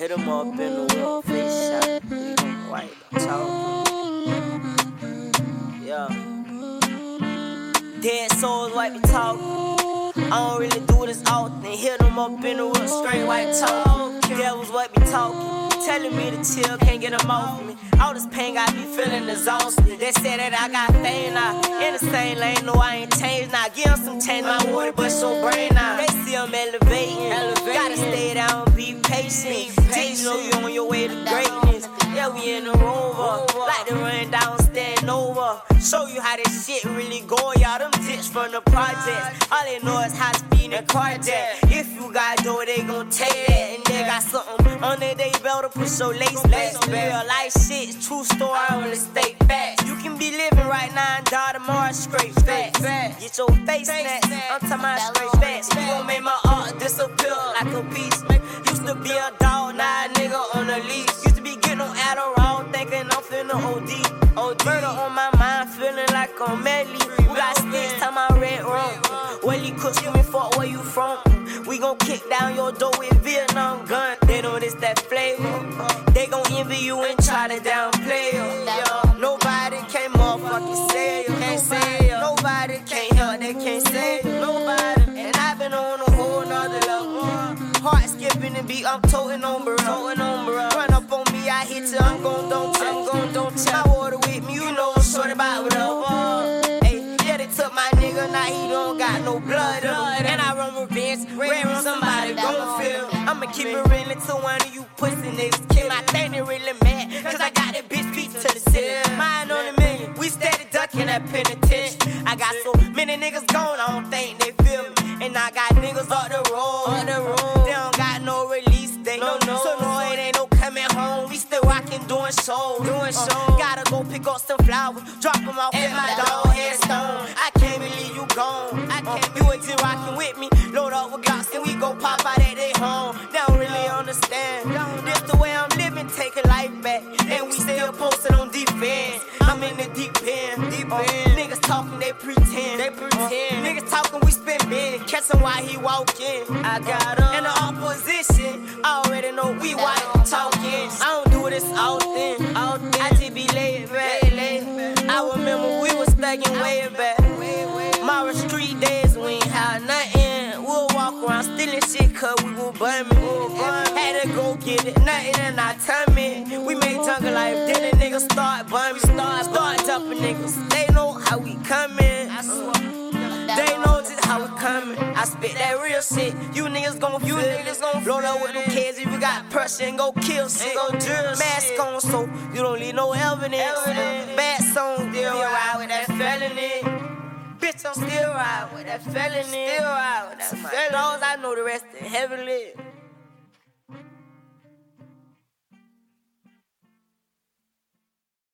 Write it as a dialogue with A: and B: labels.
A: Hit him up in the wall, face shot. White, I'm Yeah. Dead souls, white talk. I don't really do this often. Hit them up in the whip, straight white talk. That was what be talking. Telling me to chill, can't get them off me. All this pain got me feeling exhausted. They said that I got fame now. In the same lane, no, I ain't changed now. Give them some change, my water, but so brain now. They see I'm elevating. elevating. Gotta stay down, be patient. Teach know you on your way to greatness. Yeah, we in the rover. Uh, like to run down, stand over. Show you how this shit really go, y'all. Them tits from the projects. All they know is high speed and. If you got dough, they gon' take that. And they got something under they belt to push your lace back. Real life shit, true story, I wanna stay back. You can be living right now and die tomorrow straight facts. Get your face snatched. I'm talking about straight facts. You gon' make my art disappear like a beast. Used to be a dog, now a nigga on a leash. Used to be getting on Adderall, thinking I'm finna OD. OD. Murder on my mind, feeling like I'm medley. We got sticks, time I red rum. Well, you cook, you me fuck where you from. We gon' kick down your door with Vietnam gun. They know this that flavor. They gon' envy you and try to downplay you. Nobody can motherfucking say you. Can't say you. Nobody can't help, they can't say you. Nobody. And I've been on a whole nother level. Heart skipping and beat, I'm toting on bro. Toting on bro. Run up on me, I hit you, I'm gon' don't tell. I'm gon' don't tell. Got no blood. blood and I run revenge, ran somebody gon' feel. I'ma keep it real until one of you pussy niggas kill. My thing they really mad, cause I got that bitch beat to the city. Mine on a million, we steady ducking that penitentiary. I got so many niggas gone, I don't think they feel me. And I got niggas up the road, on the road. They don't got no release date, no, no. So no, it ain't no coming home. We still rocking, doing shows, doing uh, shows. Gotta go pick up some flowers, drop them off at my go pop out at their home. They don't really understand. This the way I'm living, taking life back, and we still posted on defense. I'm in the deep end, deep uh, end. Niggas talking, they pretend, they pretend. Uh, niggas talking, we spin big, catch him while he walking. I uh, got him in the opposition. I already know we white talking. I don't do this often, often. I just be laid back. I remember we was thugging way back. It, nothing in our tummy. We made jungle life, then the niggas start bumming. Start, start jumping niggas. They know how we coming. They know just how we coming. I spit that real shit. You niggas gon' you niggas gon' blow up with them kids. If you got pressure and go kill shit. Go drill Mask on so you don't need no evidence. Bad song, still ride with that felony. Bitch, I'm still ride with that felony. Still ride with that felony. I know the rest in heavenly.